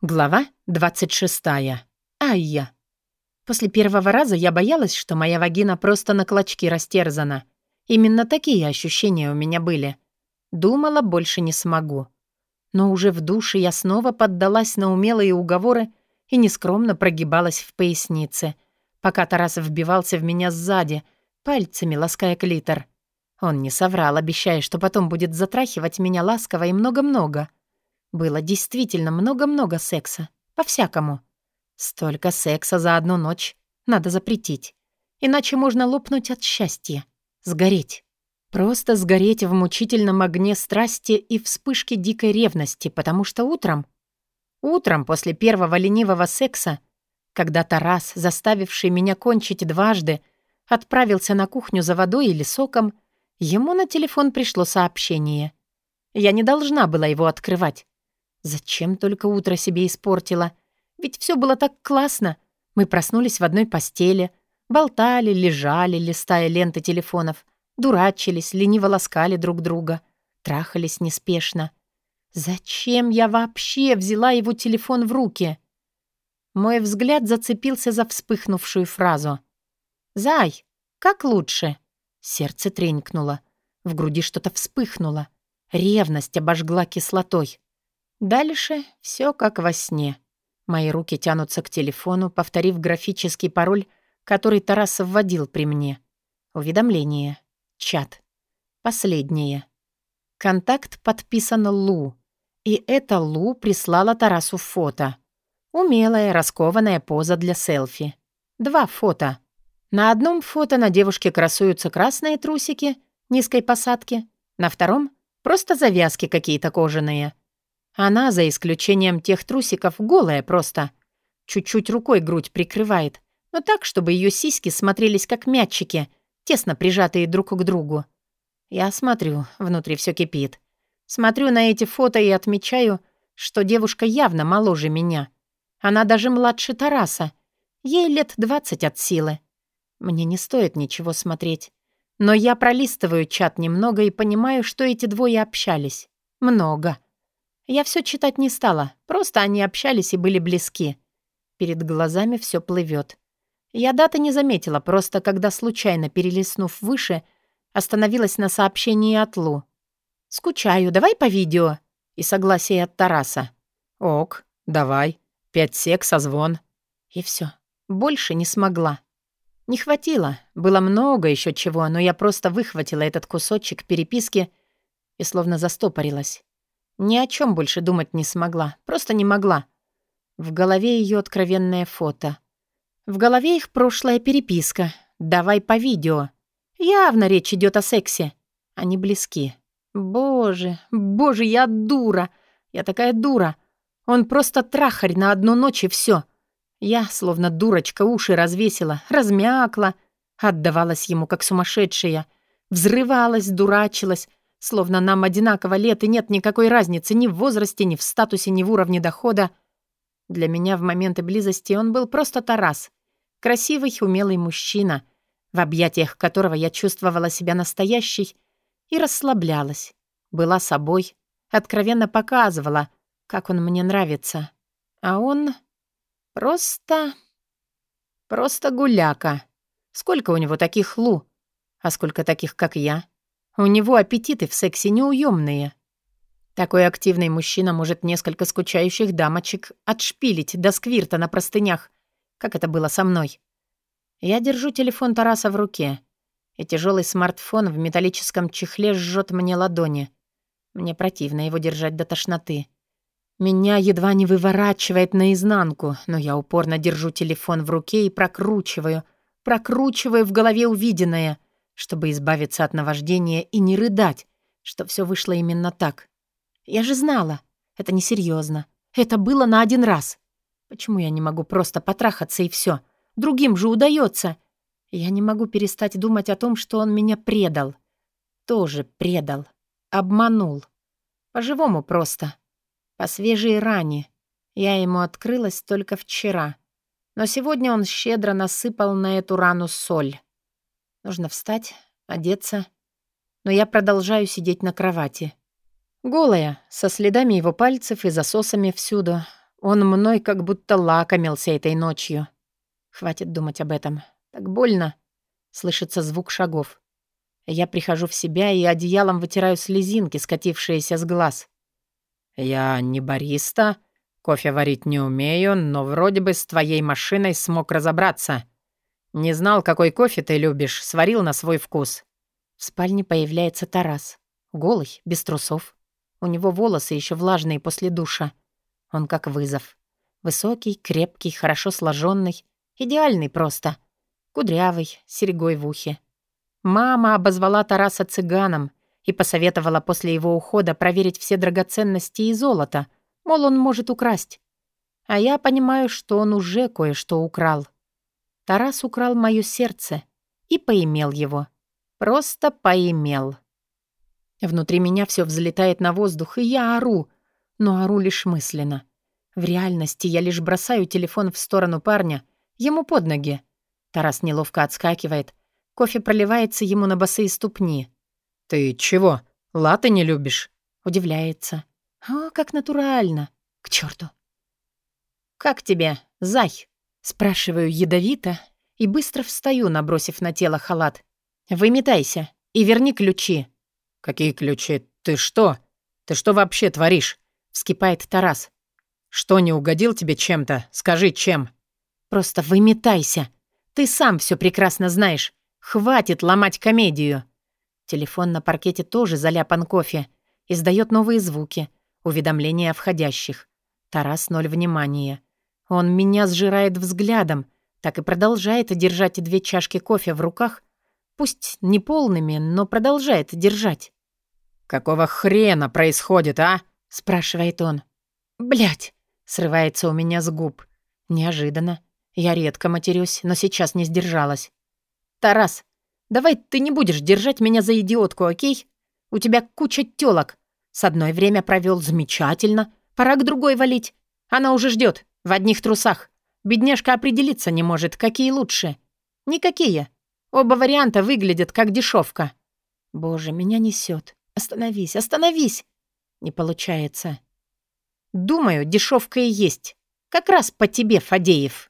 Глава 26. Айя. После первого раза я боялась, что моя вагина просто на клочки растерзана. Именно такие ощущения у меня были. Думала, больше не смогу. Но уже в душе я снова поддалась на умелые уговоры и нескромно прогибалась в пояснице, пока Тарас вбивался в меня сзади, пальцами лаская клитор. Он не соврал, обещая, что потом будет затрахивать меня ласково и много-много — было действительно много-много секса. По-всякому. Столько секса за одну ночь надо запретить. Иначе можно лопнуть от счастья. Сгореть. Просто сгореть в мучительном огне страсти и вспышке дикой ревности, потому что утром... Утром, после первого ленивого секса, когда Тарас, заставивший меня кончить дважды, отправился на кухню за водой или соком, ему на телефон пришло сообщение. Я не должна была его открывать. Зачем только утро себе испортила? Ведь все было так классно. Мы проснулись в одной постели, болтали, лежали, листая ленты телефонов, дурачились, лениво ласкали друг друга, трахались неспешно. Зачем я вообще взяла его телефон в руки? Мой взгляд зацепился за вспыхнувшую фразу. «Зай, как лучше?» Сердце тренькнуло. В груди что-то вспыхнуло. Ревность обожгла кислотой. Дальше все как во сне. Мои руки тянутся к телефону, повторив графический пароль, который Тарас вводил при мне. Уведомление. Чат. Последнее. Контакт подписан Лу. И это Лу прислала Тарасу фото. Умелая, раскованная поза для селфи. Два фото. На одном фото на девушке красуются красные трусики низкой посадки, на втором — просто завязки какие-то кожаные — она, за исключением тех трусиков, голая просто. Чуть-чуть рукой грудь прикрывает, но так, чтобы ее сиськи смотрелись как мячики, тесно прижатые друг к другу. Я смотрю, внутри все кипит. Смотрю на эти фото и отмечаю, что девушка явно моложе меня. Она даже младше Тараса. Ей лет двадцать от силы. Мне не стоит ничего смотреть. Но я пролистываю чат немного и понимаю, что эти двое общались. Много. Я все читать не стала, просто они общались и были близки. Перед глазами все плывет. Я даты не заметила, просто когда, случайно перелистнув выше, остановилась на сообщении от Лу. «Скучаю, давай по видео?» И согласие от Тараса. «Ок, давай. Пять сек, созвон». И все. Больше не смогла. Не хватило. Было много еще чего, но я просто выхватила этот кусочек переписки и словно застопорилась. Ни о чем больше думать не смогла. Просто не могла. В голове ее откровенное фото. В голове их прошлая переписка. «Давай по видео». Явно речь идет о сексе. Они близки. Боже, боже, я дура. Я такая дура. Он просто трахарь на одну ночь и все. Я, словно дурочка, уши развесила, размякла, отдавалась ему как сумасшедшая, взрывалась, дурачилась, Словно нам одинаково лет, и нет никакой разницы ни в возрасте, ни в статусе, ни в уровне дохода. Для меня в моменты близости он был просто Тарас. Красивый, умелый мужчина, в объятиях которого я чувствовала себя настоящей и расслаблялась. Была собой, откровенно показывала, как он мне нравится. А он просто... просто гуляка. Сколько у него таких Лу? А сколько таких, как я? У него аппетиты в сексе неуемные. Такой активный мужчина может несколько скучающих дамочек отшпилить до сквирта на простынях, как это было со мной. Я держу телефон Тараса в руке, и тяжелый смартфон в металлическом чехле жжет мне ладони. Мне противно его держать до тошноты. Меня едва не выворачивает наизнанку, но я упорно держу телефон в руке и прокручиваю, прокручиваю в голове увиденное — чтобы избавиться от наваждения и не рыдать, что все вышло именно так. Я же знала, это несерьезно. Это было на один раз. Почему я не могу просто потрахаться и все? Другим же удается. Я не могу перестать думать о том, что он меня предал. Тоже предал. Обманул. По-живому просто. По свежей ране. Я ему открылась только вчера. Но сегодня он щедро насыпал на эту рану соль. Нужно встать, одеться. Но я продолжаю сидеть на кровати. Голая, со следами его пальцев и засосами всюду. Он мной как будто лакомился этой ночью. Хватит думать об этом. Так больно. Слышится звук шагов. Я прихожу в себя и одеялом вытираю слезинки, скатившиеся с глаз. «Я не бариста, кофе варить не умею, но вроде бы с твоей машиной смог разобраться. Не знал, какой кофе ты любишь, сварил на свой вкус». В спальне появляется Тарас. Голый, без трусов. У него волосы еще влажные после душа. Он как вызов. Высокий, крепкий, хорошо сложенный, идеальный просто. Кудрявый, серьгой в ухе. Мама обозвала Тараса цыганом и посоветовала после его ухода проверить все драгоценности и золото, мол, он может украсть. А я понимаю, что он уже кое-что украл. Тарас украл мое сердце и поимел его. Просто поимел. Внутри меня все взлетает на воздух, и я ору, но ору лишь мысленно. В реальности я лишь бросаю телефон в сторону парня, ему под ноги. Тарас неловко отскакивает. Кофе проливается ему на босые ступни. «Ты чего, латы не любишь?» Удивляется. «О, как натурально! К черту!» «Как тебе, зай?» Спрашиваю ядовито и быстро встаю, набросив на тело халат. «Выметайся и верни ключи». «Какие ключи? Ты что? Ты что вообще творишь?» Вскипает Тарас. «Что, не угодил тебе чем-то? Скажи, чем?» «Просто выметайся. Ты сам все прекрасно знаешь. Хватит ломать комедию». Телефон на паркете тоже заляпан кофе. Издает новые звуки. Уведомления о входящих. Тарас ноль внимания. Он меня сжирает взглядом. Так и продолжает держать две чашки кофе в руках. Пусть не полными, но продолжает держать. «Какого хрена происходит, а?» — спрашивает он. Блять, срывается у меня с губ. Неожиданно. Я редко матерюсь, но сейчас не сдержалась. «Тарас, давай ты не будешь держать меня за идиотку, окей? У тебя куча тёлок. С одной время провёл замечательно. Пора к другой валить. Она уже ждёт, в одних трусах. Бедняжка определиться не может, какие лучше. Никакие. Оба варианта выглядят как дешевка. Боже, меня несёт. Остановись, остановись. Не получается. Думаю, дешевка и есть. Как раз по тебе, Фадеев.